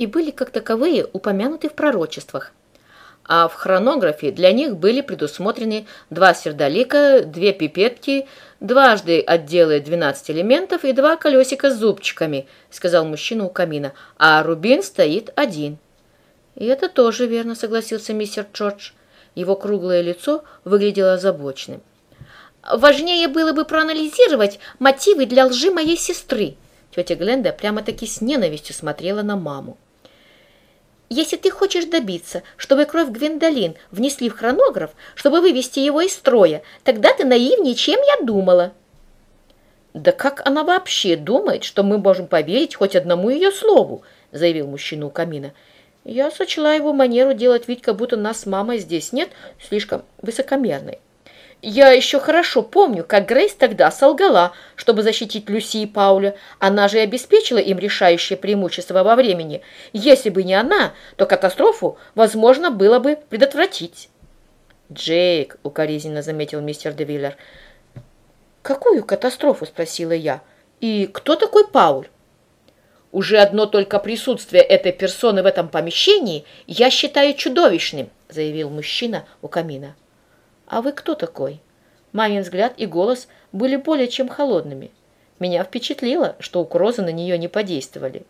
и были как таковые упомянуты в пророчествах. А в хронографе для них были предусмотрены два сердолика, две пипетки, дважды отделы 12 элементов и два колесика с зубчиками, сказал мужчина у камина, а рубин стоит один. И это тоже верно, согласился мистер Джордж. Его круглое лицо выглядело озабоченным. Важнее было бы проанализировать мотивы для лжи моей сестры. Тетя Гленда прямо-таки с ненавистью смотрела на маму. Если ты хочешь добиться, чтобы кровь Гвиндолин внесли в хронограф, чтобы вывести его из строя, тогда ты наивнее, чем я думала. Да как она вообще думает, что мы можем поверить хоть одному ее слову, заявил мужчина у камина. Я сочла его манеру делать вид, как будто нас с мамой здесь нет, слишком высокомерной. Я еще хорошо помню, как Грейс тогда солгала, чтобы защитить Люси и Пауля. Она же обеспечила им решающее преимущество во времени. Если бы не она, то катастрофу возможно было бы предотвратить. «Джейк», — укоризненно заметил мистер Девиллер. «Какую катастрофу?» — спросила я. «И кто такой Пауль?» «Уже одно только присутствие этой персоны в этом помещении я считаю чудовищным», — заявил мужчина у камина. «А вы кто такой?» Мамин взгляд и голос были более чем холодными. Меня впечатлило, что угрозы на нее не подействовали.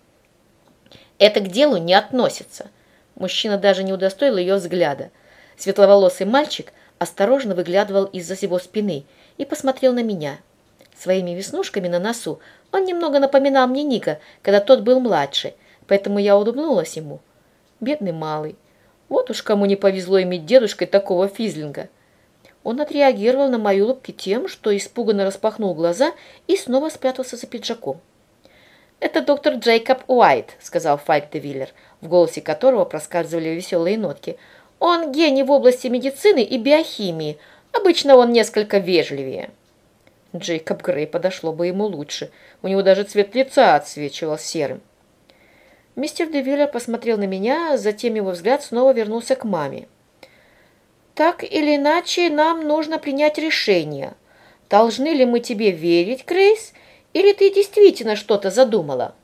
«Это к делу не относится». Мужчина даже не удостоил ее взгляда. Светловолосый мальчик осторожно выглядывал из-за его спины и посмотрел на меня. Своими веснушками на носу он немного напоминал мне Ника, когда тот был младше, поэтому я улыбнулась ему. Бедный малый. Вот уж кому не повезло иметь дедушкой такого физлинга. Он отреагировал на мои улыбки тем, что испуганно распахнул глаза и снова спрятался за пиджаком. «Это доктор Джейкоб Уайт», — сказал Файк де Виллер, в голосе которого проскальзывали веселые нотки. «Он гений в области медицины и биохимии. Обычно он несколько вежливее». Джейкоб Грей подошло бы ему лучше. У него даже цвет лица отсвечивал серым. Мистер де Виллер посмотрел на меня, затем его взгляд снова вернулся к маме. Так или иначе, нам нужно принять решение. Должны ли мы тебе верить, Грейс, или ты действительно что-то задумала?»